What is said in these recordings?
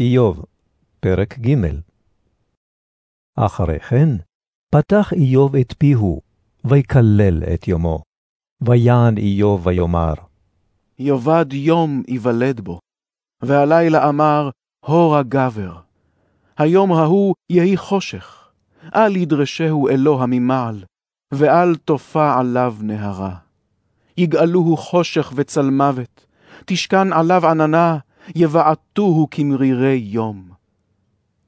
איוב, פרק ג' אחרי כן, פתח איוב את פיהו, ויקלל את יומו. ויען איוב ויאמר, יאבד יום ייוולד בו, והלילה אמר, הור הגבר. היום ההוא יהי חושך, אל ידרשהו אלוה ממעל, ואל תופע עליו נהרה. יגאלוהו חושך וצל מוות, תשכן עליו עננה, יבעטוהו כמרירי יום.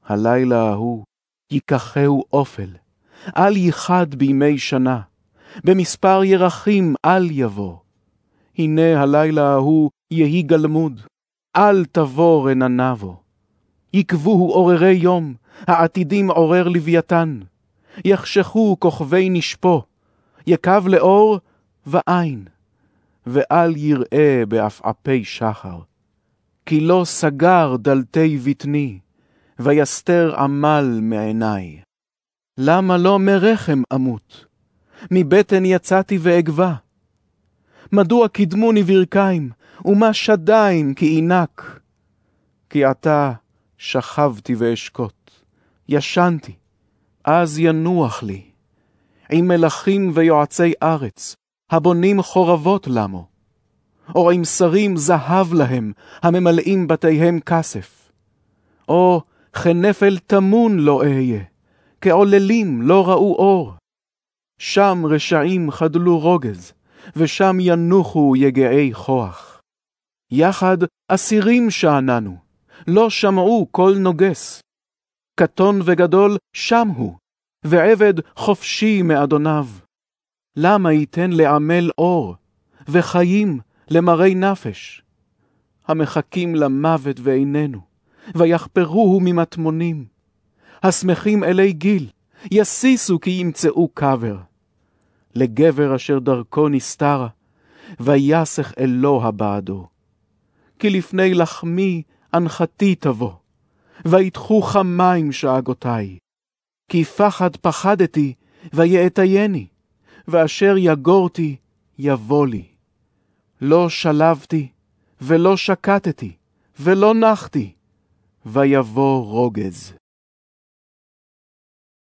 הלילה ההוא ייקחהו אופל, אל ייחד בימי שנה, במספר ירחים אל יבוא. הנה הלילה ההוא יהי גלמוד, אל תבוא רננה בו. יקבוהו עוררי יום, העתידים עורר לוויתן. יחשכו כוכבי נשפו, יקב לאור ואין, ואל יראה בעפעפי שחר. כי לא סגר דלתי בטני, ויסתר עמל מעיני. למה לא מרחם אמות? מבטן יצאתי ואגבה. מדוע קידמוני ברכיים, ומה שדיים כי אינק? כי עתה שכבתי ואשקוט, ישנתי, אז ינוח לי. עם מלכים ויועצי ארץ, הבונים חורבות למו. או עם שרים זהב להם, הממלאים בתיהם כסף. או כנפל טמון לא אהיה, כעוללים לא ראו אור. שם רשעים חדלו רוגז, ושם ינוחו יגעי כוח. יחד אסירים שאננו, לא שמעו קול נוגס. קטון וגדול שם הוא, ועבד חופשי מאדוניו. למה ייתן לעמל אור, וחיים למרי נפש? המחכים למוות ואיננו, ויחפרוהו ממטמונים. השמחים אלי גיל, יסיסו כי ימצאו קבר. לגבר אשר דרכו נסתרה, ויסך אלוה בעדו. כי לפני לחמי אנחתי תבוא, ויתחו חמים שאגותי. כי פחד פחדתי, ויאטייני, ואשר יגורתי, יבוא לי. לא שלבתי, ולא שקטתי, ולא נחתי, ויבוא רוגז.